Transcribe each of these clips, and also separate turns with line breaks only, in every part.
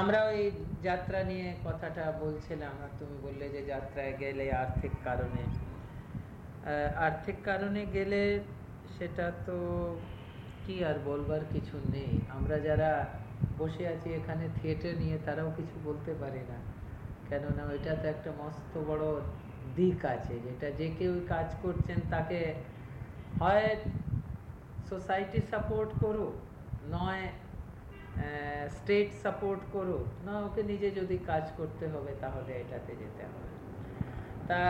আমরা ওই যাত্রা নিয়ে কথাটা বলছিলাম আর তুমি বললে যে যাত্রায় গেলে আর্থিক কারণে। আর্থিক কারণে গেলে সেটা তো কি আর বলবার কিছু নেই। আমরা যারা বসে আছি এখানে থিয়েটার নিয়ে তারাও কিছু বলতে পারে না। কেননা ওইটা তো একটা মস্ত বড় দিক আছে, যেটা যে কেউ কাজ করছেন তাকে হয় সোসাইটি সাপোর্ট করুক, নয় স্টেট সাপোর্ট করুক, না ওকে নিজে যদি কাজ করতে হবে তাহলে এটাতে যেতে হবে। তা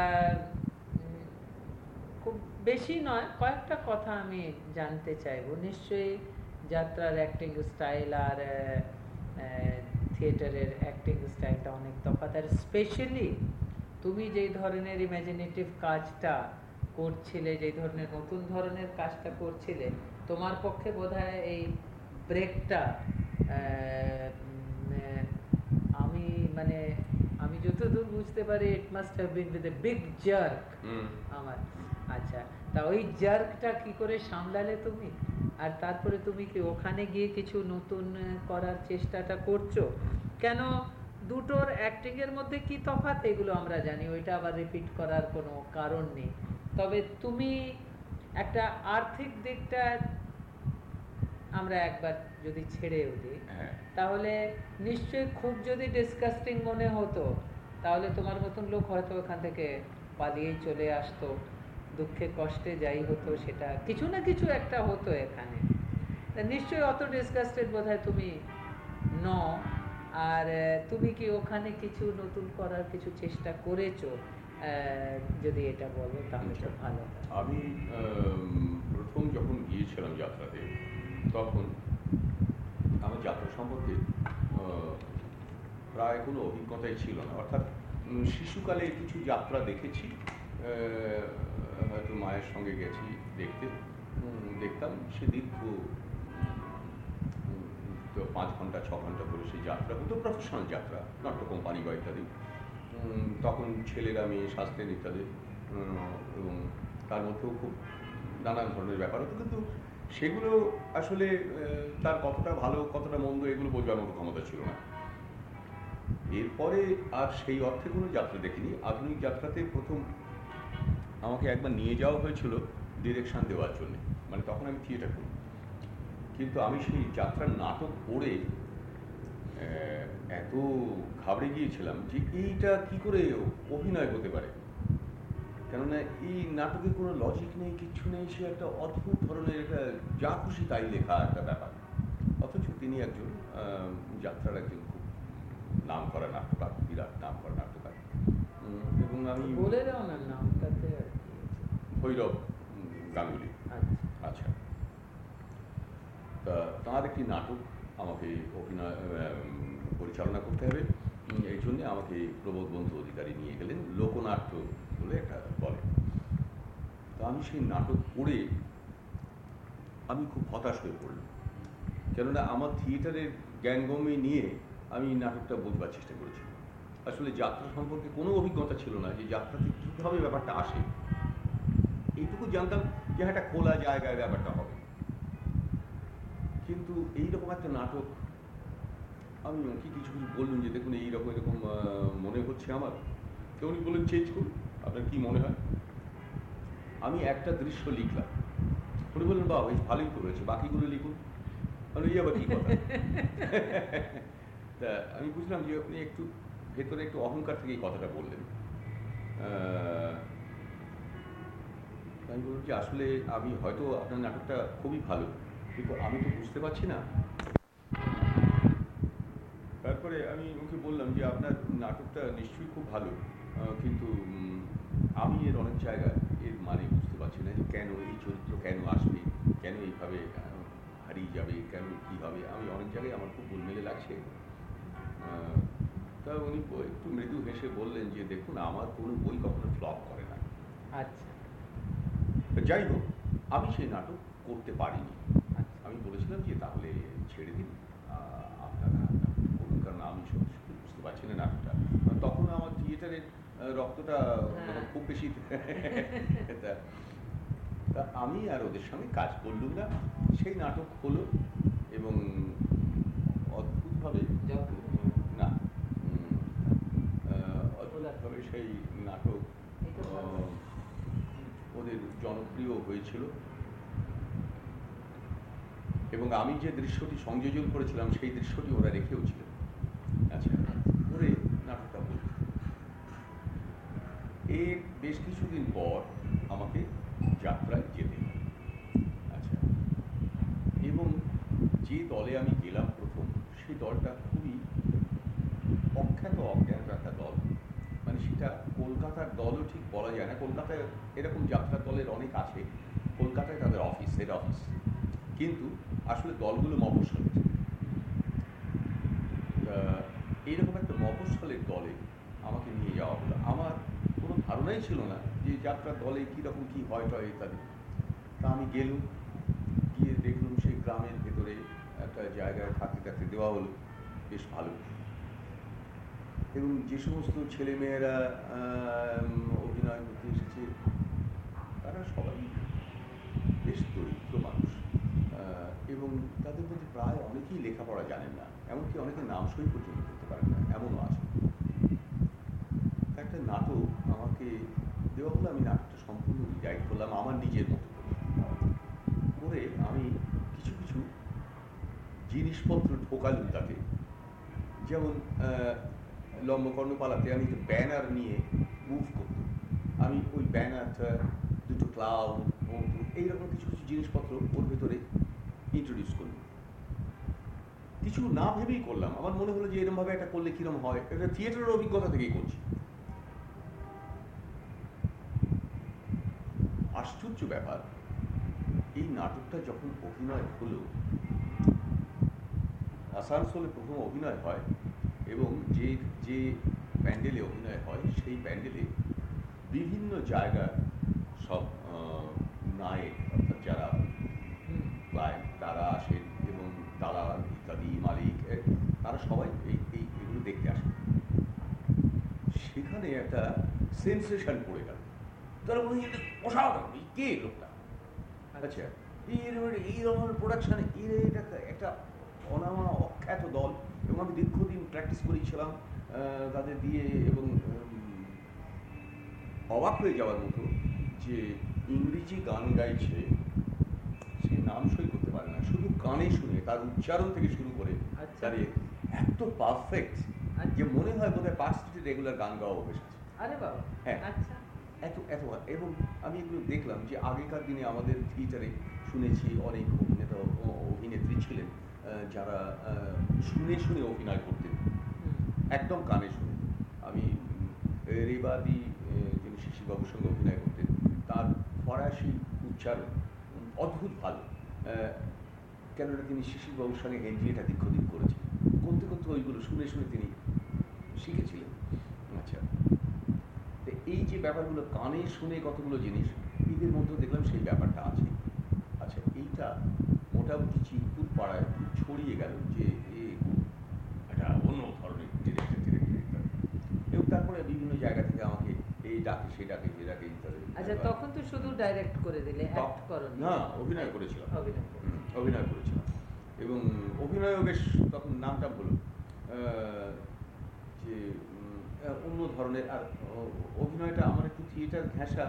খুব বেশি নয়, কয়েকটা কথা আমি জানতে চাইব। নিশ্চয়ই যাত্রার অ্যাক্টিং স্টাইল আর থিয়েটারের অ্যাক্টিং স্টাইলটা অনেক তফাৎ। আর স্পেশালি তুমি যেই ধরনের ইম্যাজিনেটিভ কাজটা করছিলে, যেই ধরনের নতুন ধরনের কাজটা করছিলে, তোমার পক্ষে বোধহয় এই ব্রেকটা আমি মানে আমি যতদূর বুঝতে পারি it must have been with a big jerk আমার। আচ্ছা তা ওই জার্কটা কি করে সামলালে তুমি? আর তারপরে তুমি কি ওখানে গিয়ে কিছু নতুন করার চেষ্টাটা করছ? কেন দুটোর অ্যাক্টিং এর মধ্যে কি তফাৎ? এগুলো আমরা জানি ওইটা আবার রিপিট করার কোনো কারণ নেই। তবে তুমি একটা আর্থিক দিকটা আমরা একবার যদি ছেড়েও দিই হ্যাঁ। তাহলে নিশ্চয়ই খুব যদি ডিসকাস্টিং মনে হতো তাহলে তোমার মতন লোক হয়তো ওখান থেকে পালিয়েই চলে আসতো দুঃখে কষ্টে যাই হতো সেটা। কিছু না কিছু একটা হতো এখানে। নিশ্চয়ই অত ডিসকাস্টেড বোধ তুমি ন আর তুমি কি ওখানে কিছু নতুন করার কিছু চেষ্টা করেছ? যদি এটা বলো তাহলে তো ভালো
আমি প্রথম যখন গিয়েছিলাম যাত্রাতে তখন আমার যাত্রা সম্পর্কে প্রায় কোনো অভিজ্ঞতাই ছিল না। অর্থাৎ শিশুকালে কিছু যাত্রা দেখেছি হয়তো মায়ের সঙ্গে গেছি দেখতে দেখতাম সে দীর্ঘ পাঁচ ঘণ্টা, ছ ঘণ্টা করে সেই যাত্রা হতো, প্রফেশনাল যাত্রা, নাট্য কোম্পানি বা ইত্যাদি। তখন ছেলেরা, মেয়ে, স্বাস্থ্যের ইত্যাদি এবং তার মধ্যেও খুব নানান ধরনের ব্যাপার হতো, কিন্তু সেগুলো আসলে তার কতটা ভালো, কতটা মন্দ, এগুলো বোঝবার মতো ক্ষমতা ছিল না। এরপরে আর সেই অর্থে কোনো যাত্রা দেখিনি। আধুনিক যাত্রাতে প্রথম আমাকে একবার নিয়ে যাওয়া হয়েছিল ডিরেকশন দেওয়ার জন্য। মানে তখন আমি থিয়েটার করি। কিন্তু আমি সেই যাত্রার নাটক পড়ে এত ঘাবড়ে গিয়েছিলাম যে এইটা কি করে অভিনয় হতে পারে? কেননা এই নাটকে কোনো লজিক নেই কিচ্ছু নেই সে একটা অদ্ভুত ধরনের একটা যা খুশি তাই লেখা একটা ব্যাপার। অথচ তিনি একজন যাত্রার একজন খুব নাম করা নাট্যকার বিরাট নাম করা নাট্যকার এবং আমি
বলে দাও না নামটাতে
ভৈরব গাঙ্গুলি। আচ্ছা, আচ্ছা। তা তাঁর একটি নাটক আমাকে অভিনয় পরিচালনা করতে হবে। এই জন্য আমাকে প্রবোধ বন্ধু অধিকারী নিয়ে গেলেন, লোকনাট্য বলে একটা বলে। তা আমি সেই নাটক পড়ে আমি খুব হতাশ হয়ে পড়লাম। কেননা আমার থিয়েটারের জ্ঞানগম্য নিয়ে আমি নাটকটা বুঝবার চেষ্টা করেছি আসলে যাত্রা সম্পর্কে কোনো অভিজ্ঞতা ছিল না যে যাত্রাতে কীভাবে ব্যাপারটা আসে। এইটুকু জানতাম যে একটা খোলা জায়গায় ব্যাপারটা হবে। কিন্তু এইরকম একটা নাটক আমি কি কিছু কিছু বললুম যে, দেখুন এইরকম এরকম মনে হচ্ছে আমার। তো উনি বললেন, চেঞ্জ করুন, আপনার কি মনে হয়? আমি একটা দৃশ্য লিখলাম। উনি বললেন বাবা বেশ ভালোই হয়েছে বাকিগুলো লিখুন। মানে এই আবার কি তা আমি বুঝলাম যে আপনি একটু ভেতরে একটু অহংকার থেকে এই কথাটা বললেন। আমি বললাম যে, আসলে আমি হয়তো আপনার নাটকটা খুবই ভালো, কিন্তু আমি তো বুঝতে পারছি না তারপরে আমি ওকে বললাম যে আপনার নাটকটা নিশ্চয়ই খুব ভালো কিন্তু আমি এর অনেক জায়গায় এর মানে বুঝতে পারছি না যে কেন এই চরিত্র কেন আসবে কেন এইভাবে হারিয়ে যাবে কেন কী হবে? আমি অনেক জায়গায় আমার খুব গোলমেলে লাগছে। তা উনি একটু মৃদু হেসে বললেন যে দেখুন আমার কোনো বই কখনো ফ্লপ করে না।
আচ্ছা।
যাই হোক আমি সেই নাটক করতে পারিনি। আচ্ছা। আমি বলেছিলাম যে তাহলে ছেড়ে দিন। ছিলেন আমিটা। তখন আমার থিয়েটারের রক্তটা মানে খুব বেশি তা আমি আর ওদের সঙ্গে কাজ করলুম না। সেই নাটক হলো এবং অদ্ভুতভাবে না
অদ্ভুতভাবে সেই
নাটক ওদের জনপ্রিয় হয়েছিল। এবং আমি যে দৃশ্যটি সংযোজন করেছিলাম সেই দৃশ্যটি ওরা রেখেও ছিল আচ্ছা। এর বেশ কিছুদিন পর আমাকে যাত্রায় যেতে হয়। আচ্ছা। এবং যে দলে আমি গেলাম প্রথম সেই দলটা খুবই অখ্যাত অজ্ঞাত একটা দল। মানে সেটা কলকাতার দলও ঠিক বলা যায় না। কলকাতায় এরকম যাত্রার দলের অনেক আছে। কলকাতায় তাদের অফিস হেড অফিস কিন্তু আসলে দলগুলো মফস্বলের। তা এইরকম একটা মফস্বলের দলে আমাকে নিয়ে যাওয়া হলো আমার কোনো ধারণাই ছিল না যে যাত্রার দলে কীরকম কী হয় টয় ইত্যাদি। তা আমি গেলুম, গিয়ে দেখলুম সেই গ্রামের ভেতরে একটা জায়গায় থাকতে থাকতে দেওয়া হলো। বেশ ভালো। এবং যে সমস্ত ছেলেমেয়েরা অভিনয় করতে এসেছে, তারা সবাই বেশ দরিদ্র মানুষ। এবং তাদের মধ্যে প্রায় অনেকেই লেখাপড়া জানেন না, এমনকি অনেকে নাম সই পর্যন্ত করতে পারেন না, এমনও আছে। একটা নাটক আমাকে দেওয়া হলো আমি নাটকটা সম্পূর্ণ রিরাইট করলাম আমার নিজের মতো করে। আমি কিছু কিছু জিনিসপত্র ঢোকালুম তাতে। যেমন আহ, লম্বকর্ণপালাতে আমি ব্যানার নিয়ে মুভ করতাম। আমি ওই ব্যানারটা দুটো ক্লাউন এইরকম কিছু কিছু জিনিসপত্র ওর ভেতরে ইন্ট্রোডিউস করলাম। কিছু না ভেবেই করলাম। আমার মনে হলো যে এরকমভাবে একটা করলে কিরম হয়? এটা থিয়েটারের অভিজ্ঞতা থেকেই করছি। আশ্চর্য ব্যাপার। এই নাটকটা যখন অভিনয় হলো, আসানসোলে প্রথম অভিনয় হয় এবং যে যে প্যান্ডেলে অভিনয় হয়, সেই প্যান্ডেলে বিভিন্ন জায়গার সব নায়ক অর্থাৎ যারা তারা আসেন এবং দালাল ইত্যাদি, মালিক তারা সবাই এই এই, এগুলো দেখতে আসেন। সেখানে একটা সেন্সেশন পড়ে তারা মনে হয় অসাধারণ কে লোকটা আচ্ছা এর এই রকমের প্রোডাকশন এর এটা একটা অনামা অখ্যাত দল এবং আমি দীর্ঘদিন প্র্যাকটিস করেছিলাম তাদের দিয়ে এবং অবাক হয়ে যাওয়ার মতো যে ইংরেজি গান গাইছে সে নাম সই করতে পারে না শুধু কানে শুনে তার উচ্চারণ থেকে শুরু করে
আচ্ছা।
তার এত পারফেক্ট। যে মনে হয় বোধহয় পাঁচ স্ট্রিটে রেগুলার গান গাওয়া অভ্যেস আছে
আরে বাবা
হ্যাঁ।
আচ্ছা
এত এত এবং আমি এগুলো দেখলাম যে আগেকার দিনে আমাদের থিয়েটারে শুনেছি অনেক অভিনেতা ও অভিনেত্রী ছিলেন যারা শুনে শুনে অভিনয় করতেন। একদম কানে শুনে। আমি রেবাদি যিনি শিশিরবাবুর সঙ্গে অভিনয় করতেন তার ফরাসি উচ্চারণ অদ্ভুত ভালো। কেননা তিনি শিশিরবাবুর সঙ্গে এনজিএটা দীর্ঘদিন করেছেন করতে করতে ওইগুলো শুনে শুনে তিনি শিখেছিলেন। এই যে ব্যাপারগুলো কানে শুনে কতগুলো জিনিস এদের মধ্যেও দেখলাম সেই ব্যাপারটা আছে। আচ্ছা এইটা মোটামুটি চিরকুট পাড়ায় ছড়িয়ে গেল যে এ একটা অন্য ধরনের ডিরেক্টর ডিরেক্টর এবং তারপরে বিভিন্ন জায়গা থেকে আমাকে এই ডাকে সে ডাকে সে ডাকে ইত্যাদি
আচ্ছা তখন তো শুধু ডাইরেক্ট করে দিলে অ্যাক্ট করনি।
না অভিনয় করেছিলাম।
অভিনয় করে।
অভিনয় করেছিলাম। এবং অভিনয়ও বেশ তখন নামটা হলো অন্য ধরনের, আর অভিনয়টা আমার একটু থিয়েটার ঘেঁষা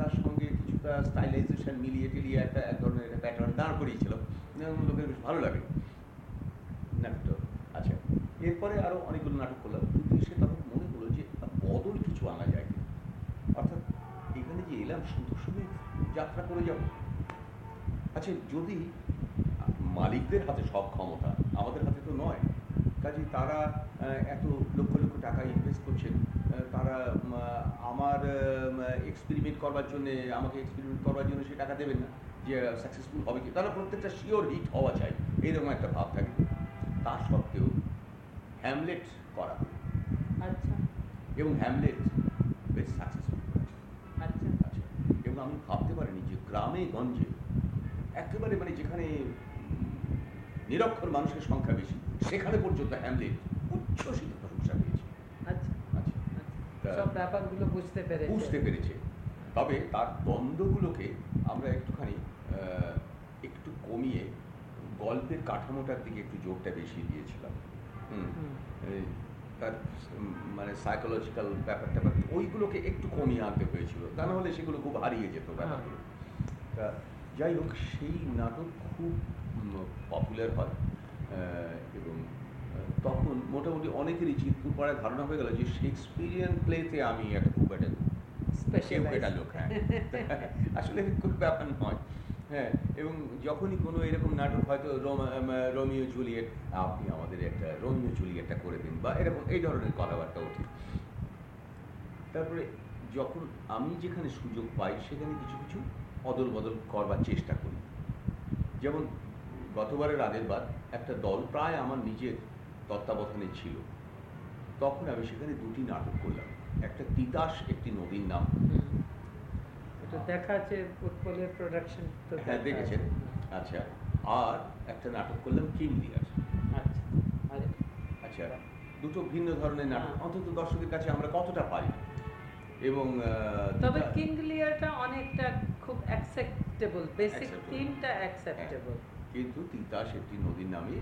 তার সঙ্গে কিছুটা স্টাইলাইজেশন মিলিয়ে টিলিয়ে একটা, এক ধরনের একটা প্যাটার্ন দাঁড় করিয়েছিল। লোকের বেশ ভালো লাগে। নাটকটা আচ্ছা এরপরে আরও অনেকগুলো নাটক করলাম, কিন্তু এসে তখন মনে হলো যে বদল কিছু আনা যায় অর্থাৎ এখানে যে এলাম, শুধু শুধু যাত্রা করে যাব। আচ্ছা যদি মালিকদের হাতে সব ক্ষমতা, আমাদের হাতে তো নয় কাজে তারা এত লক্ষ লক্ষ টাকা ইনভেস্ট করছেন। তারা আমার এক্সপেরিমেন্ট করবার জন্য আমাকে এক্সপেরিমেন্ট করবার জন্য সে টাকা দেবেন না যে সাকসেসফুল হবে কি? তারা প্রত্যেকটা শিওর হিট হওয়া চাই। এইরকম একটা ভাব থাকে। তা সত্ত্বেও হ্যামলেট করা।
আচ্ছা।
এবং হ্যামলেট বেশ সাকসেসফুল
আচ্ছা।
আছে এবং আমি ভাবতে পারিনি যে গ্রামে গঞ্জে একেবারে মানে যেখানে নিরক্ষর মানুষের সংখ্যা বেশি। সেখানে পর্যন্ত হ্যামলেট উচ্ছ্বসিত প্রশংসা পেয়েছে।
আচ্ছা
আচ্ছা।
আচ্ছা। বুঝতে পেরেছে।
বুঝতে পেরেছে। তবে তার দ্বন্দ্বগুলোকে আমরা একটুখানি একটু কমিয়ে গল্পের কাঠামোটার দিকে একটু জোরটা বেশি দিয়েছিলাম। তার মানে সাইকোলজিক্যাল ব্যাপার ট্যাপার ওইগুলোকে একটু কমিয়ে আনতে হয়েছিল। তা না হলে সেগুলো খুব হারিয়ে যেত ব্যাপারগুলো। তা যাই হোক সেই নাটক খুব পপুলার হয় এবং তখন মোটামুটি অনেকেরই চিত্তুর পড়ায় ধারণা হয়ে গেল যে শেক্সপিরিয়ান প্লেতে আমি একটা খুব একটা কেউ এটা লোক হ্যাঁ। আসলে খুব ব্যাপার নয় হ্যাঁ এবং যখনই কোনো এরকম নাটক হয়তো রোমা- রোমিও জুলিয়েট আপনি আমাদের একটা রোমিও জুলিয়েটটা করে দিন বা এরকম এই ধরনের কথাবার্তা ওঠে তারপরে যখন আমি যেখানে সুযোগ পাই সেখানে কিছু কিছু অদল বদল করবার চেষ্টা করি। যেমন গতবারের আগের বার একটা দল প্রায় আমার নিজের তত্ত্বাবধানে ছিল। তখন আমি সেখানে দুটি নাটক করলাম। একটা তিতাস একটি নদীর নাম।
এটা দেখা আছে প্রোডাকশন
হ্যাঁ দেখেছেন? আচ্ছা আর একটা নাটক করলাম কিং লিয়ার
আচ্ছা
আচ্ছা দুটো ভিন্ন ধরনের নাটক।
হ্যাঁ।
অন্তত দর্শকের কাছে আমরা কতটা পারি এবং
তবে
তিতা-
কিং লিয়ারটা অনেকটা খুব অ্যাকসেপ্টেবল বেসিক. থিমটা অ্যাকসেপ্টেবল
কিন্তু তিতাস একটি নদীর নামে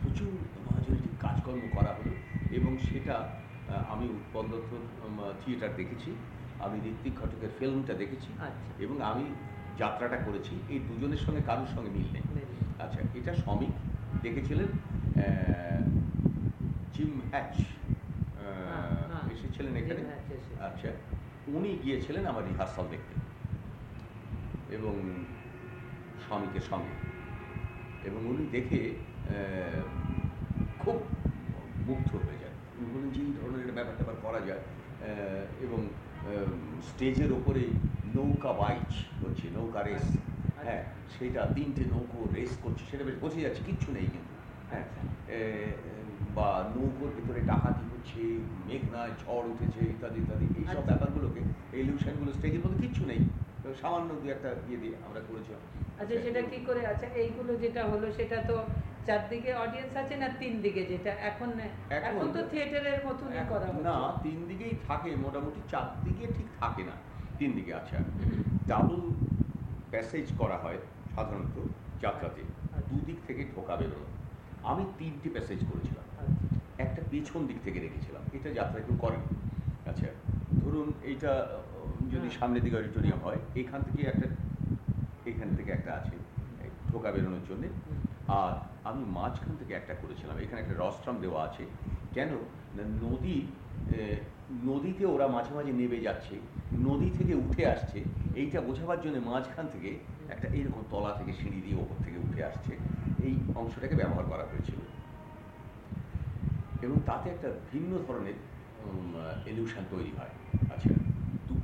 প্রচুর ইমাজিনেটিভ কাজকর্ম করা হলো এবং সেটা আমি দত্তর থিয়েটার দেখেছি আমি ঋত্বিক ঘটকের ফিল্মটা দেখেছি
আচ্ছা।
এবং আমি যাত্রাটা করেছি। এই দুজনের সঙ্গে কারোর সঙ্গে মিল নেই। আচ্ছা এটা শ্রমিক দেখেছিলেন জিম হ্যাচ
হ্যাঁ, হ্যাঁ।
এসেছিলেন এখানে। আচ্ছা উনি গিয়েছিলেন আমার রিহার্সাল দেখতে এবং শ্রমিকের সঙ্গে। এবং উনি দেখে খুব মুগ্ধ হয়ে যায় উনি বলেন যে এই ধরনের একটা ব্যাপার ট্যাপার করা যায়। এবং স্টেজের ওপরে নৌকা বাইচ হচ্ছে নৌকা রেস। হ্যাঁ সেটা তিনটে নৌকো রেস করছে সেটা বেশ বোঝা যাচ্ছে কিচ্ছু নেই কিন্তু। হ্যাঁ বা নৌকোর ভিতরে ডাকাতি হচ্ছে মেঘনায় ঝড় উঠেছে ইত্যাদি ইত্যাদি এইসব
আচ্ছা।
ব্যাপারগুলোকে ইলিউশনগুলো স্টেজের মধ্যে কিচ্ছু নেই। সামান্য দু একটা ইয়ে দিয়ে আমরা করেছিলাম।
আচ্ছা সেটা কি করে? আচ্ছা এইগুলো যেটা হলো সেটা তো চারদিকে অডিয়েন্স আছে না তিন দিকে যেটা? এখন
এখন-
এখন তো থিয়েটারের মতনই করা
না তিন দিকেই থাকে মোটামুটি চারদিকে ঠিক থাকে না তিন দিকে আচ্ছা ডাবল প্যাসেজ করা হয় সাধারণত যাত্রাতে
আচ্ছা।
দুদিক থেকে ঢোকা বেরোনো। আমি তিনটি প্যাসেজ করেছিলাম।
আচ্ছা,
একটা পেছন দিক থেকে রেখেছিলাম। এটা যাত্রা কেউ করেন। আচ্ছা ধরুন এইটা যদি সামনের দিকে অডিটোরিয়াম হয় এখান থেকে একটা এখান থেকে একটা আছে ঢোকা বেরোনোর জন্যে। আর আমি মাঝখান থেকে একটা করেছিলাম এখানে একটা রস্ট্রাম দেওয়া আছে। কেন? নদী নদীতে ওরা মাঝে মাঝে নেমে যাচ্ছে নদী থেকে উঠে আসছে। এইটা বোঝাবার জন্য মাঝখান থেকে একটা এরকম তলা থেকে সিঁড়ি দিয়ে ওপর থেকে উঠে আসছে। এই অংশটাকে ব্যবহার করা হয়েছিল। এবং তাতে একটা ভিন্ন ধরনের এলিউশন তৈরি হয়। আচ্ছা।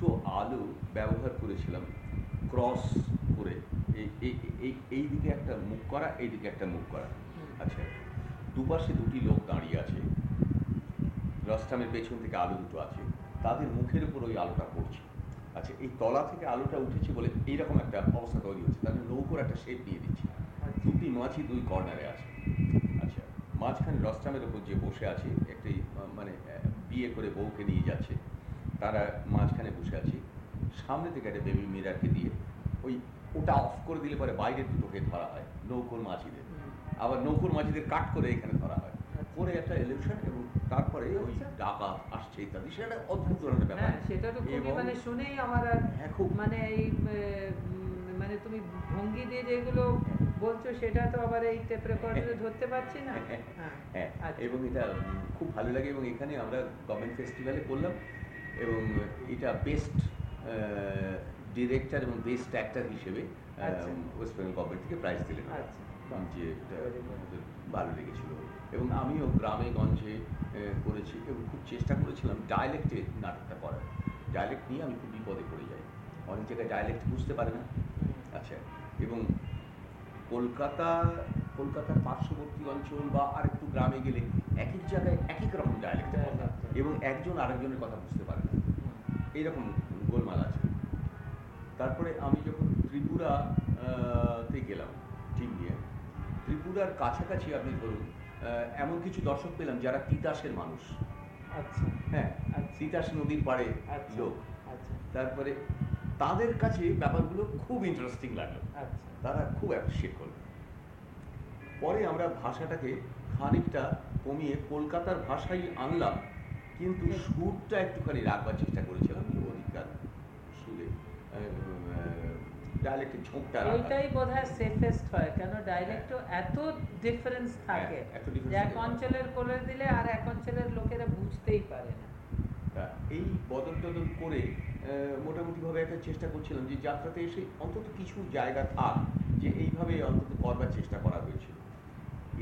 দুটো আলো ব্যবহার করেছিলাম ক্রস করে। এই দিকে একটা মুখ করা এই দিকে একটা মুখ করা। আচ্ছা দুপাশে দুটি লোক দাঁড়িয়ে আছে। রস্টামের পেছন থেকে আলো দুটো আছে। তাদের মুখের উপর ওই আলোটা পড়ছে। আচ্ছা এই তলা থেকে আলোটা উঠেছে বলে এইরকম একটা অবস্থা তৈরি হচ্ছে। তাদের নৌকোর একটা শেপ দিয়ে দিচ্ছে।
আচ্ছা।
দুটি মাছি দুই কর্নারে আছে। আচ্ছা মাঝখানে রস্টামের ওপর যে বসে আছে একটি মানে বিয়ে করে বউকে নিয়ে যাচ্ছে। তারা মাঝখানে বসে আছি সামনে থেকে একটা বেবি মিরারকে দিয়ে ওই ওটা অফ করে দিলে পরে বাইরের দুটোকে ধরা হয় নৌকোর মাছিদের
হুম।
আবার নৌকোর মাঝিদের কাট করে এখানে ধরা হয়
আচ্ছা।
করে একটা ইলেকশন এবং তারপরে ওই
আচ্ছা।
ডাকাত আসছে ইত্যাদি সেটা অদ্ভুত ধরনের ব্যাপার
হ্যাঁ সেটা তো খুবই মানে শুনেই আমার আর
হ্যাঁ, খুব
মানে এই মানে তুমি ভঙ্গি দিয়ে যেগুলো বলছো সেটা তো আবার এই টেপ রেকর্ডারে ধরতে পারছি না হ্যাঁ
হ্যাঁ
আচ্ছা।
এবং এটা খুব ভালো লাগে এবং এখানে আমরা গভর্নমেন্ট ফেস্টিভ্যালে করলাম এবং এটা বেস্ট ডিরেক্টর এবং বেস্ট অ্যাক্টর হিসেবে। ওয়েস্ট বেঙ্গল গভর্নমেন্ট থেকে প্রাইজ দিলেন।
আচ্ছা,
যে এটা আমাদের ভালো লেগেছিল। এবং আমিও গ্রামে গঞ্জে করেছি এবং খুব চেষ্টা করেছিলাম ডায়ালেক্টে নাটকটা করার। ডায়ালেক্ট নিয়ে আমি খুব বিপদে পড়ে যাই। অনেক জায়গায় ডায়ালেক্ট বুঝতে পারে না। আচ্ছা এবং কলকাতা কলকাতার পার্শ্ববর্তী অঞ্চল বা আর একটু গ্রামে গেলে এক এক জায়গায় এক এক রকম ডায়ালেক্ট
Dialect।
এবং একজন আরেকজনের কথা বুঝতে পারে না। এইরকম গোলমাল আছে। তারপরে আমি যখন ত্রিপুরা তে গেলাম টিম নিয়ে ত্রিপুরার কাছাকাছি আপনি ধরুন এমন কিছু দর্শক পেলাম যারা তিতাসের মানুষ।
আচ্ছা।
হ্যাঁ
আচ্ছা।
তিতাস নদীর পাড়ে
আচ্ছা।
লোক।
আচ্ছা।
তারপরে তাদের কাছে ব্যাপারগুলো খুব ইন্টারেস্টিং লাগল।
আচ্ছা।
তারা খুব অ্যাপ্রিসিয়েট করল। পরে আমরা ভাষাটাকে খানিকটা কমিয়ে কলকাতার ভাষাই আনলাম কিন্তু সুরটা একটুখানি রাখবার চেষ্টা করেছিলাম অধিকার সুরে ডাইলেক্টের ঝোঁকটা।
ওইটাই বোধহয় সেফেস্ট হয় কেন ডাইরেক্টও এত ডিফারেন্স থাকে
হ্যাঁ,
যে এক
থাকে।
অঞ্চলের করে দিলে আর এক অঞ্চলের লোকেরা বুঝতেই পারে না
এই বদল টদল করে মোটামুটিভাবে একটা চেষ্টা করছিলাম যে যাত্রাতে এসে অন্তত কিছু জায়গা থাক যে এইভাবে অন্তত করবার চেষ্টা করা হয়েছিল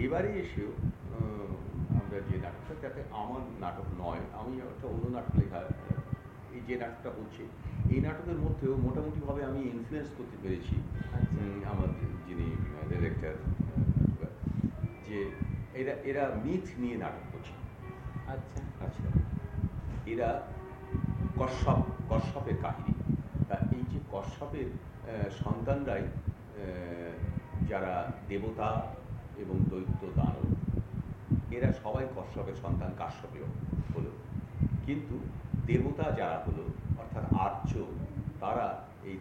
এবারে এসেও আমরা যে নাটকটা যাতে আমার নাটক নয় আমি একটা অন্য নাটক লেখা এই যে নাটকটা হচ্ছে এই নাটকের মধ্যেও মোটামুটিভাবে আমি ইনফ্লুয়েন্স করতে পেরেছি
আচ্ছা।
আমার যিনি ডিরেক্টর যে এরা এরা মিথ নিয়ে নাটক করছে।
আচ্ছা।
আচ্ছা। এরা কশ্যপ কশ্যপের কাহিনী। তা এই যে কশ্যপের সন্তানরাই যারা দেবতা এবং দৈত্য দানব। এরা সবাই কশ্যপের সন্তান কাশ্যপেয় হলো। কিন্তু দেবতা যারা হলো অর্থাৎ আর্য তারা এই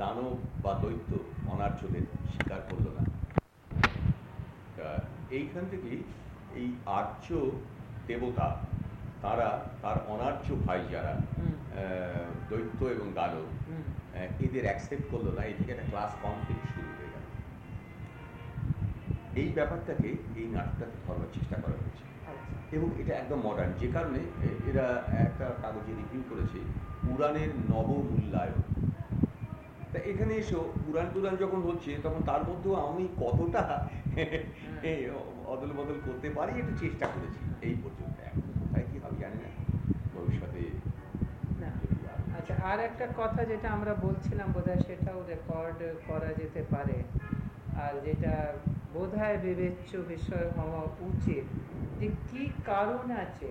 দানব বা দৈত্য অনার্যদের স্বীকার করল না। এইখান থেকেই এই আর্য দেবতা তারা তার অনার্য ভাই যারা দৈত্য এবং দানব এদের অ্যাকসেপ্ট করল না। এই থেকে একটা ক্লাস কনফ্লিক্ট এই ব্যাপারটাকে এই নাটকটাকে ধরবার চেষ্টা করা হয়েছে।
আচ্ছা।
এবং এটা একদম মডার্ন যে কারণে এরা একটা কাগজে রিভিউ করেছে পুরাণের নবমূল্যায়ন। তা এখানে এসেও পুরাণ টুরাণ যখন হচ্ছে তখন তার মধ্যেও আমি কতটা এই অদল বদল করতে পারি একটু চেষ্টা করেছি। এই পর্যন্ত এখন কোথায় কি হবে জানি না। ভবিষ্যতে।
আচ্ছা আর একটা কথা যেটা আমরা বলছিলাম বোধহয় সেটাও রেকর্ড করা যেতে পারে। আর যেটা বোধহয় বিবেচ্য বিষয় হওয়া উচিত যে কি কারণ আছে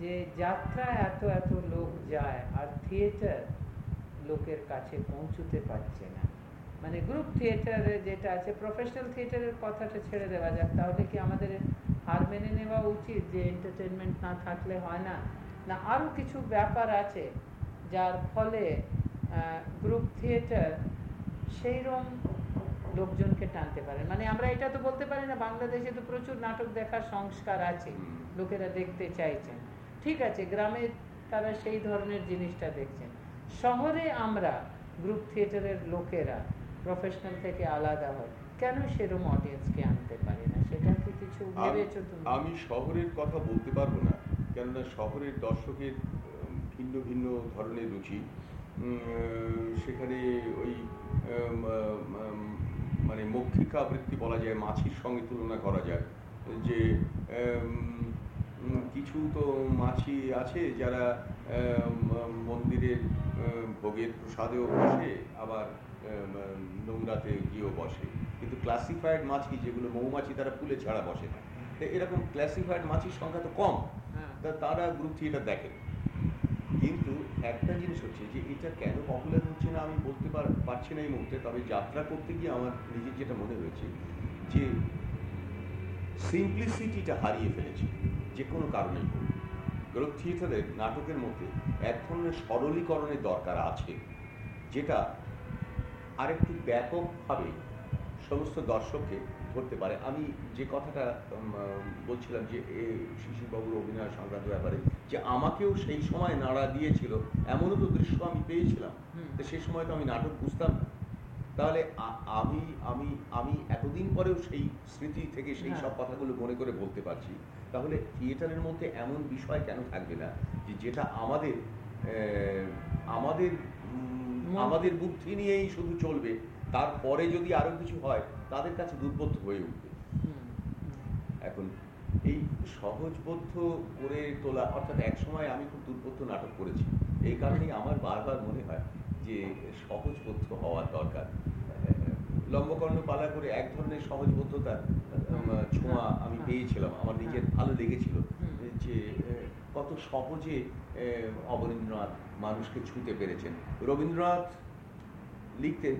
যে যাত্রা এত এত লোক যায় আর থিয়েটার লোকের কাছে পৌঁছতে পারছে না। মানে গ্রুপ থিয়েটারে যেটা আছে প্রফেশনাল থিয়েটারের কথাটা ছেড়ে দেওয়া যাক। তাহলে কি আমাদের হার মেনে নেওয়া উচিত যে এন্টারটেনমেন্ট না থাকলে হয় না? না আরও কিছু ব্যাপার আছে যার ফলে গ্রুপ থিয়েটার সেইরকম লোকজনকে টানতে পারে। মানে আমরা এটা তো বলতে পারি না বাংলাদেশে তো প্রচুর নাটক দেখার সংস্কার আছে লোকেরা দেখতে চাইছেন। ঠিক আছে গ্রামে তারা সেই ধরনের জিনিসটা দেখছেন। শহরে আমরা গ্রুপ থিয়েটারের লোকেরা প্রফেশনাল থেকে আলাদা হয়। কেন সেরকম অডিয়েন্সকে আনতে পারি না? সেটা কি কিছু ভেবেছো তুমি?
আমি শহরের কথা বলতে পারব না কেননা শহরের দর্শকের ভিন্ন ভিন্ন ধরনের রুচি। সেখানে ওই মানে মৌখিক আবৃত্তি বলা যায় মাছির সঙ্গে তুলনা করা যায়। যে কিছু তো মাছি আছে যারা মন্দিরের ভোগের প্রসাদেও বসে আবার নোংরাতে গিয়েও বসে। কিন্তু ক্লাসিফাইড মাছি যেগুলো মৌমাছি তারা ফুলে ছাড়া বসে না। তো এরকম ক্লাসিফাইড মাছির সংখ্যা তো কম।
হ্যাঁ।
তা তারা গ্রুপ থিয়েটার দেখে। কিন্তু একটা জিনিস হচ্ছে যে, এটা কেন পপুলার হচ্ছে না আমি বলতে পার- পারছি না এই মুহূর্তে, তবে যাত্রা করতে গিয়ে আমার নিজের যেটা মনে হয়েছে যে সিম্পলিসিটিটা হারিয়ে ফেলেছে, যে কোনো কারণেই হোক। গ্রুপ থিয়েটারের নাটকের মধ্যে এক ধরনের সরলীকরণের দরকার আছে, যেটা আরেকটু ব্যাপকভাবে সমস্ত দর্শককে ধরতে পারে। আমি যে কথাটা বলছিলাম যে শিশিরবাবুর অভিনয় সংক্রান্ত ব্যাপারে যে আমাকেও সেই সময় নাড়া দিয়েছিল এমনও তো দৃশ্য আমি পেয়েছিলাম। তো সেই সময় তো আমি নাটক বুঝতাম না। তাহলে আমি আমি আমি এতদিন পরেও সেই স্মৃতি থেকে সেই
হ্যাঁ।
সব কথাগুলো মনে করে বলতে পারছি। তাহলে থিয়েটারের মধ্যে এমন বিষয় কেন থাকবে না? যে যেটা আমাদের আহ, আমাদের আমাদের বুদ্ধি নিয়েই শুধু চলবে। তারপরে যদি আরও কিছু হয় তাদের কাছে দুর্বোধ্য হয়ে উঠবে। এখন এই সহজবোধ্য করে তোলা অর্থাৎ এক সময় আমি খুব দুর্বোধ্য নাটক করেছি। এই কারণেই আমার বারবার মনে হয় যে সহজবোধ্য হওয়ার দরকার। লম্বকর্ণ পালা করে এক ধরনের সহজবোধ্যতা উম, ছোঁয়া আমি পেয়েছিলাম। আমার নিজের ভালো লেগেছিল যে কত সহজে অবনীন্দ্রনাথ মানুষকে ছুঁতে পেরেছেন। রবীন্দ্রনাথ লিখতেন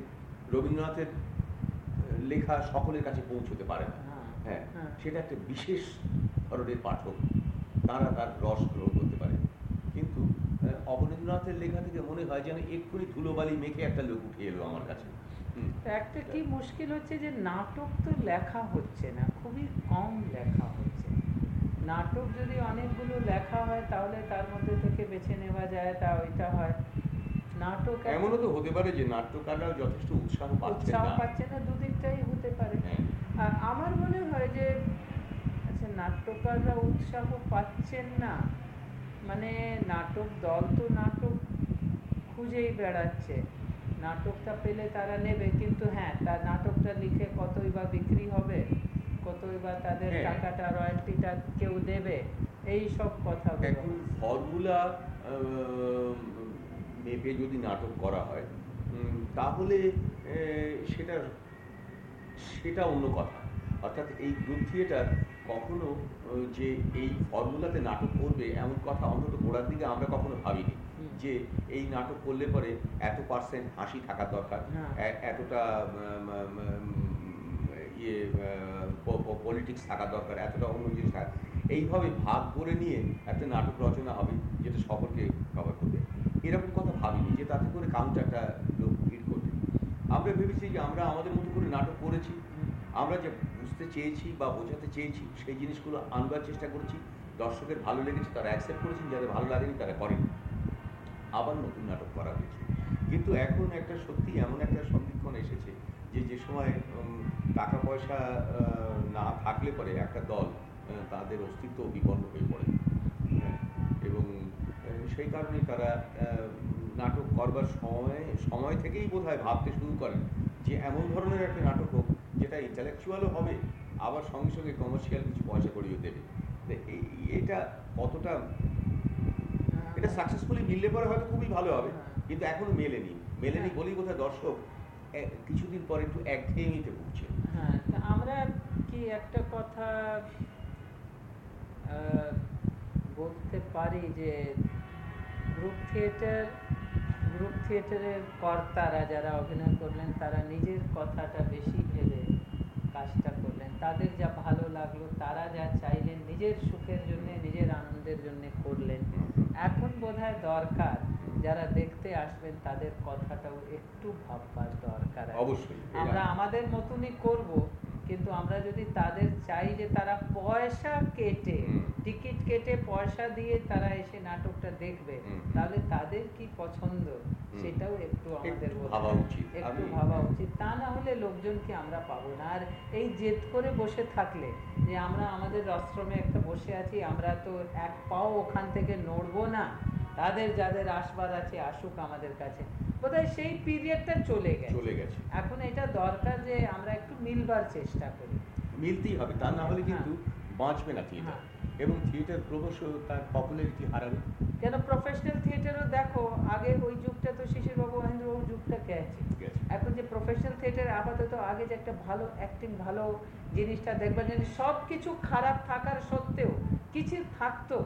রবীন্দ্রনাথের লেখা সকলের কাছে পৌঁছতে পারে না।
হ্যাঁ,
হ্যাঁ
হ্যাঁ।
সেটা একটা বিশেষ ধরনের পাঠক তারা তার রস গ্রহণ করতে পারে। কিন্তু অবনীন্দ্রনাথের লেখা থেকে মনে হয় যেন এক্ষুনি ধুলোবালি মেখে একটা লোক উঠে এলো আমার কাছে।
একটা কি মুশকিল হচ্ছে যে নাটক তো লেখা হচ্ছে না খুবই কম লেখা হচ্ছে। নাটক যদি অনেকগুলো লেখা হয় তাহলে তার মধ্যে থেকে বেছে নেওয়া যায় তা ওইটা হয়। নাটক
এমনও তো হতে পারে যে নাট্যকাররাও যথেষ্ট উৎসাহ পাচ্ছে
উৎসাহ
না
পাচ্ছে না দুদিকটাই হতে পারে।
হ্যাঁ।
আর আমার মনে হয় যে আচ্ছা নাট্যকাররা উৎসাহ পাচ্ছেন না। মানে নাটক দল তো নাটক খুঁজেই বেড়াচ্ছে। নাটকটা পেলে তারা নেবে কিন্তু হ্যাঁ তার নাটকটা লিখে কতই বা বিক্রি হবে কতই বা তাদের
হ্যাঁ।
টাকাটা রয়্যালটিটা কেউ দেবে এই সব কথা
এখন ফর্মুলা মেপে যদি নাটক করা হয় তাহলে সেটা সেটা অন্য কথা। অর্থাৎ এই গ্রুপ থিয়েটার কখনো যে এই ফর্মুলাতে নাটক করবে এমন কথা অন্তত গোড়ার দিকে আমরা কখনো ভাবিনি। যে এই নাটক করলে পরে এত পার্সেন্ট হাসি থাকা দরকার।
হ্যাঁ।
এতটা ইয়ে পলিটিক্স থাকা দরকার এতটা অন্য জিনিস থাকা এইভাবে ভাগ করে নিয়ে একটা নাটক রচনা হবে যেটা সকলকে কভার করবে। এরকম কথা ভাবিনি যে তাতে করে কাউন্টারটা লোক ভিড় করবে। আমরা ভেবেছি যে আমরা আমাদের মতো করে নাটক করেছি, আমরা যে বুঝতে চেয়েছি বা বোঝাতে চেয়েছি সেই জিনিসগুলো আনবার চেষ্টা করেছি, দর্শকের ভালো লেগেছে, তারা অ্যাকসেপ্ট করেছেন যাদের ভালো লাগেনি তারা করেন। আবার নতুন নাটক করা হয়েছে। কিন্তু এখন একটা সত্যি এমন একটা সন্ধিক্ষণ এসেছে যে যে সময় টাকা পয়সা না থাকলে পরে একটা দল তাদের অস্তিত্ব বিপন্ন হয়ে পড়ে। এবং সেই কারণে তারা নাটক করবার সময় সময় থেকেই বোধহয় ভাবতে শুরু করেন যে এমন ধরনের একটা নাটক হোক যেটা ইন্টালেকচুয়ালও হবে, আবার সঙ্গে সঙ্গে কমার্শিয়াল কিছু পয়সা করিয়ে দেবে এটা কতটা, এটা সাকসেসফুলি মিললে পরে হয়তো খুবই ভালো হবে। কিন্তু এখনও মেলেনি মেলেনি। বলেই বোধহয় দর্শক কিছুদিন পরে একটু একঘেয়েমিতে ভুগছে
হ্যাঁ আমরা কি একটা কথা বলতে পারি যে গ্রুপ থিয়েটার গ্রুপ থিয়েটারের কর্তারা যারা অভিনয় করলেন তারা নিজের কথাটা বেশি ভেবে কাজটা করলেন তাদের যা ভালো লাগল তারা যা চাইলেন নিজের সুখের জন্য নিজের আনন্দের জন্য করলেন এখন বোধহয় দরকার যারা দেখতে আসবেন তাদের কথাটাও একটু ভাববার দরকার
অবশ্যই
আমরা আমাদের মতনই করব কিন্তু আমরা যদি তাদের চাই যে তারা পয়সা কেটে। টিকিট কেটে পয়সা দিয়ে তারা এসে নাটকটা দেখবে তাহলে তাদের কি পছন্দ? সেটাও একটু আমাদের
ভাবা উচিত।
একটু ভাবা উচিত। তা না হলে লোকজনকে আমরা পাবো না? আর এই জেদ করে বসে থাকলে যে আমরা আমাদের আশ্রমে একটা বসে আছি আমরা তো এক পাও ওখান থেকে নড়বো না। তাদের যাদের আসবার আছে আসুক আমাদের কাছে। বোধহয় সেই পিরিয়ডটা চলে গেছে।
চলে গেছে।
এখন এটা দরকার যে আমরা একটু মিলবার চেষ্টা করি।
মিলতেই হবে। তা না হলে
হ্যাঁ।
কিন্তু বাঁচবে না থিয়েটার।
হ্যাঁ।
এবং থিয়েটার ক্রমশ তার পপুলারিটি হারাবে।
কেন প্রফেশনাল থিয়েটারও দেখো আগে ওই যুগটা তো শিশিরবাবু মহেন্দ্রবাবু যুগটা গেছে। এখন যে প্রফেশনাল থিয়েটার আপাতত আগে যে একটা ভালো অ্যাক্টিং ভালো জিনিসটা দেখবার জন্য সব কিছু খারাপ থাকার সত্ত্বেও কিছু থাকতো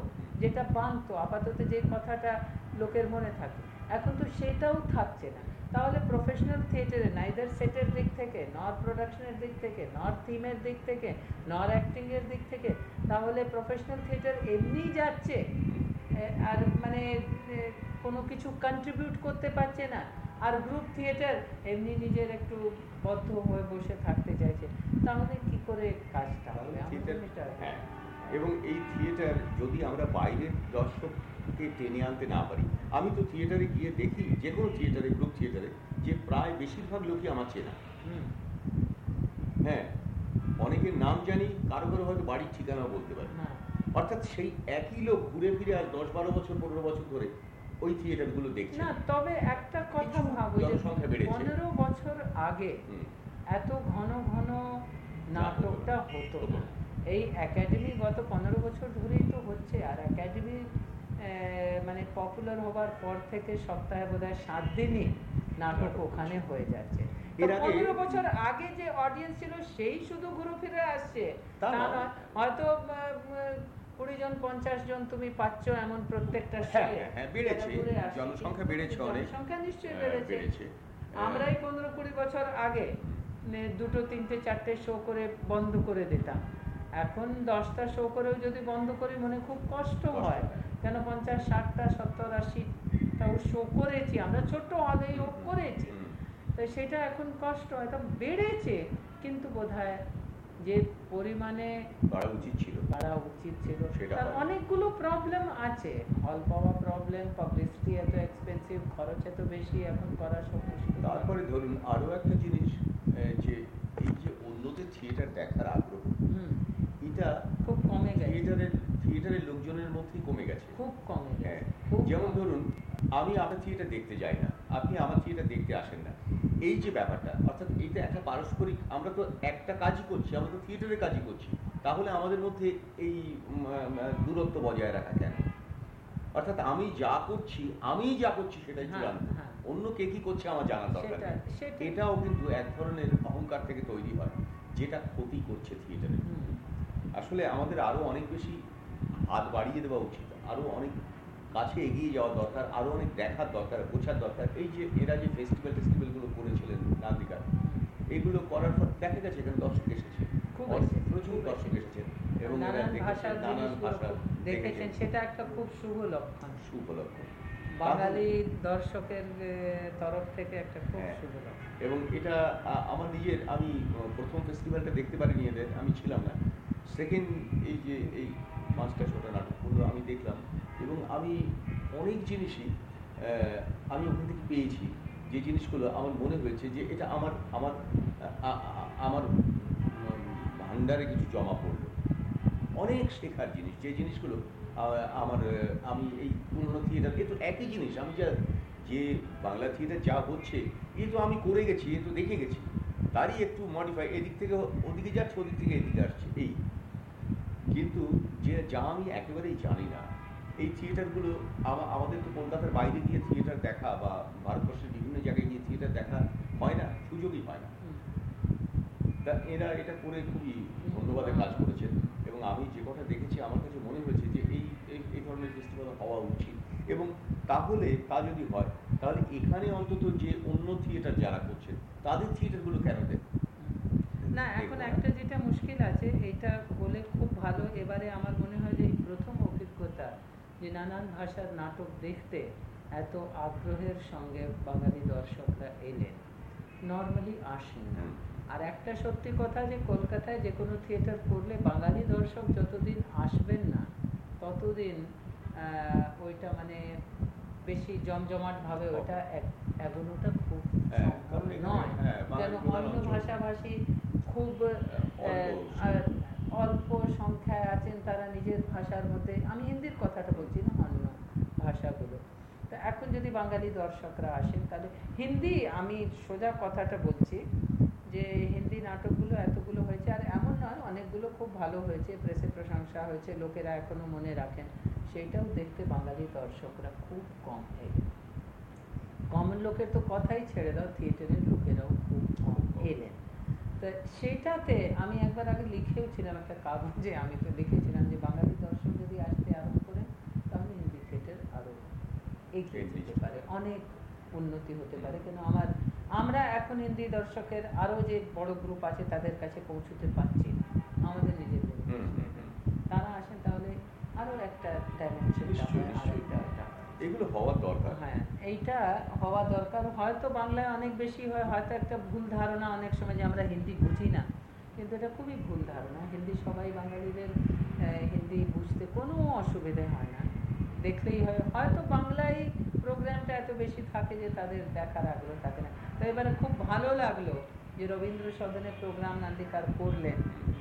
যেটা বানতো আপাতত যে কথাটা লোকের মনে থাকে। এখন তো সেটাও থাকছে না। তাহলে প্রফেশনাল থিয়েটারে নাইদার সেটের দিক থেকে নর প্রোডাকশনের দিক থেকে নর থিমের দিক থেকে নর অ্যাক্টিংয়ের দিক থেকে তাহলে প্রফেশনাল থিয়েটার এমনি যাচ্ছে আর মানে কোনো কিছু কন্ট্রিবিউট করতে পারছে না। আর গ্রুপ থিয়েটার এমনি নিজের একটু বদ্ধ হয়ে বসে থাকতে চাইছে। তাহলে কি করে কাজটা হবে? হ্যাঁ
এবং এই থিয়েটার যদি আমরা বাইরের দর্শককে টেনে আনতে না পারি। আমি তো থিয়েটারে গিয়ে দেখি যে কোনো থিয়েটারে গ্রুপ থিয়েটারে যে প্রায় বেশিরভাগ লোকই আমার চেনা। হ্যাঁ অনেকের নাম জানি কারও কারও হয়তো বাড়ির ঠিকানাও বলতে পারি।
হ্যাঁ।
অর্থাৎ সেই একই লোক ঘুরে ফিরে আজ দশ বারো বছর পনেরো বছর ধরে ওই থিয়েটারগুলো দেখছে।
না তবে একটা কথা ভাবো
জনসংখ্যা বেড়েছে।
পনেরো বছর আগে এত ঘন ঘন নাটকটা হতো। এই একাডেমি গত পনেরো বছর ধরেই তো হচ্ছে আর একাডেমি মানে পপুলার হবার পর থেকে সপ্তাহে বোধহয় সাত দিনই নাটক ওখানে হয়ে যাচ্ছে। পনেরো বছর আগে যে অডিয়েন্স ছিল সেই শুধু ঘুরে ফিরে আসছে। হয়তো কুড়ি জন পঞ্চাশ জন তুমি পাচ্ছ এমন প্রত্যেকটা
হ্যাঁ, হ্যাঁ, হ্যাঁ, বেড়েছে। জনসংখ্যা বেড়েছে।
জনসংখ্যা নিশ্চয়ই
হ্যাঁ,
বেড়েছে। আমরাই পনেরো কুড়ি বছর আগে দুটো তিনটে চারটে শো করে বন্ধ করে দিতাম। এখন দশটা শো করেও যদি বন্ধ করি মনে খুব কষ্ট হয়
হয়।
কেন পঞ্চাশ ষাটটা সত্তর আশিটাও শো করেছি আমরা ছোট্ট হলেই হোক করেছি। তো সেটা এখন কষ্ট হয়তো বেড়েছে কিন্তু বোধহয় যে পরিমাণে
বাড়া উচিত ছিল।
বাড়া উচিত ছিল। তার। অনেকগুলো প্রবলেম আছে। হল পাওয়া প্রবলেম পাবলিসিটি এত এক্সপেন্সিভ খরচ এত বেশি এখন করা সব
তারপরে ধরুন আরও একটা জিনিস যে এই যে অন্যদের থিয়েটার দেখার আগ্রহ
হুম,
এটা
খুব কমে গেছে।
থিয়েটারের থিয়েটারের লোকজনের মধ্যেই কমে গেছে।
খুব কমে
হ্যাঁ
গেছে খুব
যেমন ধরুন আমি আপনার থিয়েটার দেখতে যাই না আপনি আমার থিয়েটার দেখতে আসেন না। এই যে ব্যাপারটা অর্থাৎ এইটা একটা পারস্পরিক আমরা তো একটা কাজই করছি আমরা তো থিয়েটারের কাজই করছি। তাহলে আমাদের মধ্যে এই দূরত্ব বজায় রাখা কেন? অর্থাৎ আমি যা করছি আমি যা করছি সেটাই
হ্যাঁ,
চূড়ান্ত
হ্যাঁ।
অন্য কে কি করছে আমার জানার দরকার নেই। এটাও কিন্তু এক ধরনের অহংকার থেকে তৈরি হয় যেটা ক্ষতি করছে থিয়েটারে
হুম,
আসলে আমাদের আরও অনেক বেশি হাত বাড়িয়ে দেওয়া উচিত। আরও অনেক কাছে এগিয়ে যাওয়া দরকার আরও অনেক দেখার দরকার বোঝার দরকার। এই যে এরা যে ফেস্টিভ্যাল টেস্টিভ্যালগুলো করেছিলেন নান্দিকা এগুলো করার পর দেখা গেছে এখানে দর্শক এসেছে। প্রচুর দর্শক
এসেছে।
এবং
নানান
দেখেছেন ভাষা
সেটা একটা খুব শুভ লক্ষণ।
সুপলক্ষ
বাঙালি দর্শকের তরফ থেকে একটা খুব
হ্যাঁ।
শুভ লক্ষণ।
এবং এটা আমার নিজের আমি প্রথম ফেস্টিভ্যালটা দেখতে পারিনি এদের আমি ছিলাম না। সেকেন্ড এই যে এই পাঁচটা ছটা নাটকগুলো আমি দেখলাম এবং আমি অনেক জিনিসই আমি ওখান থেকে পেয়েছি যে জিনিসগুলো আমার মনে হয়েছে যে এটা আমার আমার আমার উম, ভাণ্ডারে কিছু জমা পড়ল। অনেক শেখার জিনিস যে জিনিসগুলো আমার আমি এই পুরনো থিয়েটার এ তো একই জিনিস আমি যা যে বাংলা থিয়েটার যা হচ্ছে এ তো আমি করে গেছি এ তো দেখে গেছি। তারই একটু মডিফাই এদিক থেকে ওদিকে যাচ্ছে ওদিক থেকে এদিকে আসছে এই। কিন্তু যে যা আমি একেবারেই জানি না এই থিয়েটারগুলো আমা- আমাদের তো কলকাতার বাইরে গিয়ে থিয়েটার দেখা বা ভারতবর্ষের বিভিন্ন জায়গায় গিয়ে থিয়েটার দেখা হয় না সুযোগই হয় না। তা এরা এটা করে খুবই ধন্যবাদের কাজ করেছেন এবং আমি যে কথা দেখেছি আমার কাছে মনে হয়েছে যে এই এই- এই ধরনের ফেস্টিভ্যাল হওয়া উচিত। এবং তাহলে তা যদি হয় তাহলে এখানে অন্তত যে অন্য থিয়েটার যারা করছেন তাদের থিয়েটারগুলো কেন দেন
না এখন একটা যেটা মুশকিল আছে এটা হলে খুব ভালো। এবারে আমার মনে হয় যে এই প্রথম অভিজ্ঞতা যে নানান ভাষার নাটক দেখতে এত আগ্রহের সঙ্গে বাঙালি দর্শকরা এলেন। নর্মালি আসেন না। আর একটা সত্যি কথা যে কলকাতায় যে কোনো থিয়েটার করলে বাঙালি দর্শক যতদিন আসবেন না ততদিন আহ, ওইটা মানে বেশি জমজমাট ভাবে ওটা এগোনোটা খুব
হ্যাঁ,
নয়।
হ্যাঁ,
যেন অন্য ভাষাভাষী খুব
অল্প
সংখ্যায় আছেন তারা নিজের ভাষার মধ্যে। আমি হিন্দির কথাটা বলছি না অন্য ভাষাগুলো। তো এখন যদি বাঙালি দর্শকরা আসেন তাহলে হিন্দি আমি সোজা কথাটা বলছি যে হিন্দি নাটকগুলো এতগুলো হয়েছে আর এমন নয় অনেকগুলো খুব ভালো হয়েছে প্রেসে প্রশংসা হয়েছে লোকেরা এখনও মনে রাখেন। সেইটাও দেখতে বাঙালি দর্শকরা খুব কম এলেন কমন লোকের তো কথাই ছেড়ে দাও থিয়েটারের লোকেরাও খুব কম। এলেন। তো সেটাতে আমি একবার আগে লিখেও ছিলাম একটা কাগজে আমি তো লিখেছিলাম যে বাঙালি দর্শক যদি আসতে আরম্ভ করে তাহলে হিন্দি থিয়েটার আরও এগিয়ে যেতে পারে অনেক উন্নতি হতে পারে কেন আমার আমরা এখন হিন্দি দর্শকের আরও যে বড় গ্রুপ আছে তাদের কাছে পৌঁছতে পারছি আমাদের নিজেদের। তারা আসেন তাহলে আরও একটা ডাইমেনশন।
এগুলো হওয়ার দরকার।
হ্যাঁ এইটা হওয়া দরকার। হয়তো বাংলায় অনেক বেশি হয় হয়তো একটা ভুল ধারণা অনেক সময় যে আমরা হিন্দি বুঝি না। কিন্তু এটা খুবই ভুল ধারণা। হিন্দি সবাই বাঙালিদের হিন্দি বুঝতে কোনো অসুবিধে হয় না। দেখলেই হয়। হয়তো বাংলায় প্রোগ্রামটা এত বেশি থাকে যে তাদের দেখার আগ্রহ থাকে না। তো এবারে খুব ভালো লাগল যে রবীন্দ্র সদনের প্রোগ্রাম নান্দিকার করলেন।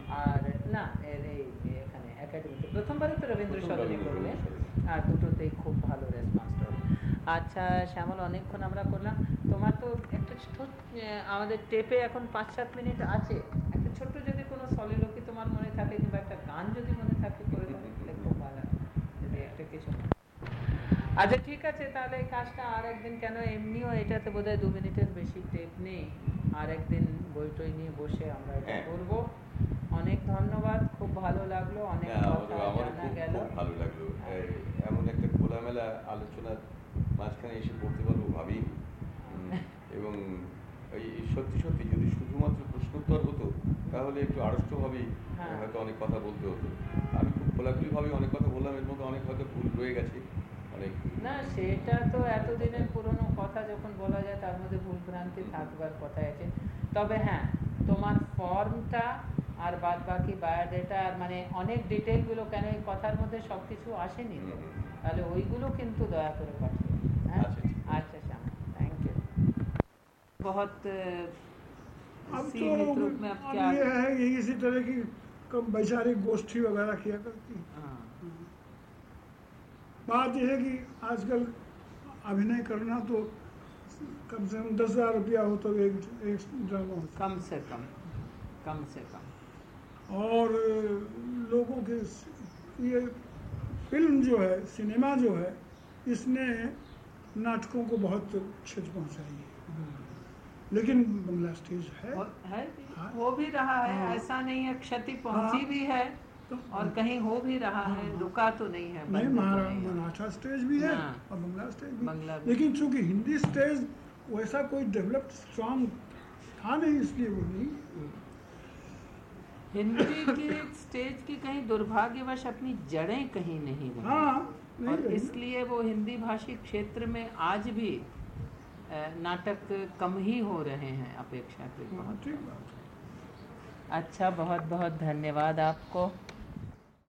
আর না এর এই এখানে একাডেমিতে প্রথমবারই তো রবীন্দ্র সদনে করলেন। আর দুটোতেই খুব ভালো আচ্ছা শ্যামল অনেকক্ষণ আমরা করলাম। তোমার তো একটা আমাদের টেপে এখন পাঁচ সাত মিনিট আছে। একটা ছোট্ট যদি কোনো সলিলোকি তোমার মনে থাকে কিংবা একটা গান যদি মনে থাকে করে তাহলে খুব ভালো হয়। যদি একটা কিছু আচ্ছা ঠিক আছে তাহলে এই কাজটা আর একদিন কেন? এমনিও এটাতে বোধহয় দু মিনিটের বেশি টেপ নেই। আর একদিন বই টই নিয়ে বসে আমরা এটা
হ্যাঁ।
করব। অনেক ধন্যবাদ খুব ভালো লাগল অনেক
হ্যাঁ,
কথা জানা গেল।
ভালো লাগল। এমন একটা খোলামেলা আলোচনার মাঝখানে এসে পড়তে পারব উম, এবং এই সত্যি সত্যি যদি শুধুমাত্র প্রশ্নোত্তর হতো তাহলে একটু আড়ষ্টভাবেই
হ্যাঁ।
হয়তো অনেক কথা বলতে হতো আমি খুব খোলাখুলিভাবে অনেক কথা বললাম এর মধ্যে অনেক হয়তো ভুল রয়ে গেছে অনেক
না সেটা তো এতদিনের পুরনো কথা যখন বলা যায় তার মধ্যে ভুল ভ্রান্তি থাকবার কথা আছে তবে হ্যাঁ তোমার ফর্মটা আর বাদ বাকি বায়োডেটা আর মানে অনেক ডিটেলগুলো কেন এই কথার মধ্যে সব কিছু আসেনি। তাহলে ওইগুলো কিন্তু দয়া করে পাঠিয়ে। अच्छा श्याम थैंक यू बहुत
अब तो
में अब
अब ये है कि इसी तरह की कम वैचारिक गोष्ठी वगैरह किया करती है।
हाँ,
बात यह है कि आजकल अभिनय करना तो कम से कम दस हज़ार रुपया हो तो एक एक ड्रामा होता
कम से कम कम से कम।
और लोगों के ये फ़िल्म जो है सिनेमा जो है इसने नाटकों को बहुत क्षति पहुंचाई है लेकिन बंगला स्टेज है
हो, है
हाँ।
हो भी रहा है
हाँ।
ऐसा नहीं है क्षति पहुँची
हाँ।
भी है
तो
और कहीं हो भी रहा हाँ।
है हाँ।
रुका तो नहीं है
नहीं
तो है।
मराठा स्टेज भी है
हाँ।
और बंगला स्टेज भी
बंगला भी।
लेकिन चूँकि हिंदी स्टेज वैसा कोई डेवलप्ड स्ट्रॉन्ग था नहीं इसलिए वो नहीं
हिंदी की स्टेज की कहीं दुर्भाग्यवश अपनी जड़ें कहीं नहीं
हाँ
और इसलिए वो हिंदी भाषी क्षेत्र में आज भी नाटक कम ही हो रहे हैं अपेक्षा के
हाँ,
बहुत। अच्छा बहुत बहुत धन्यवाद आपको।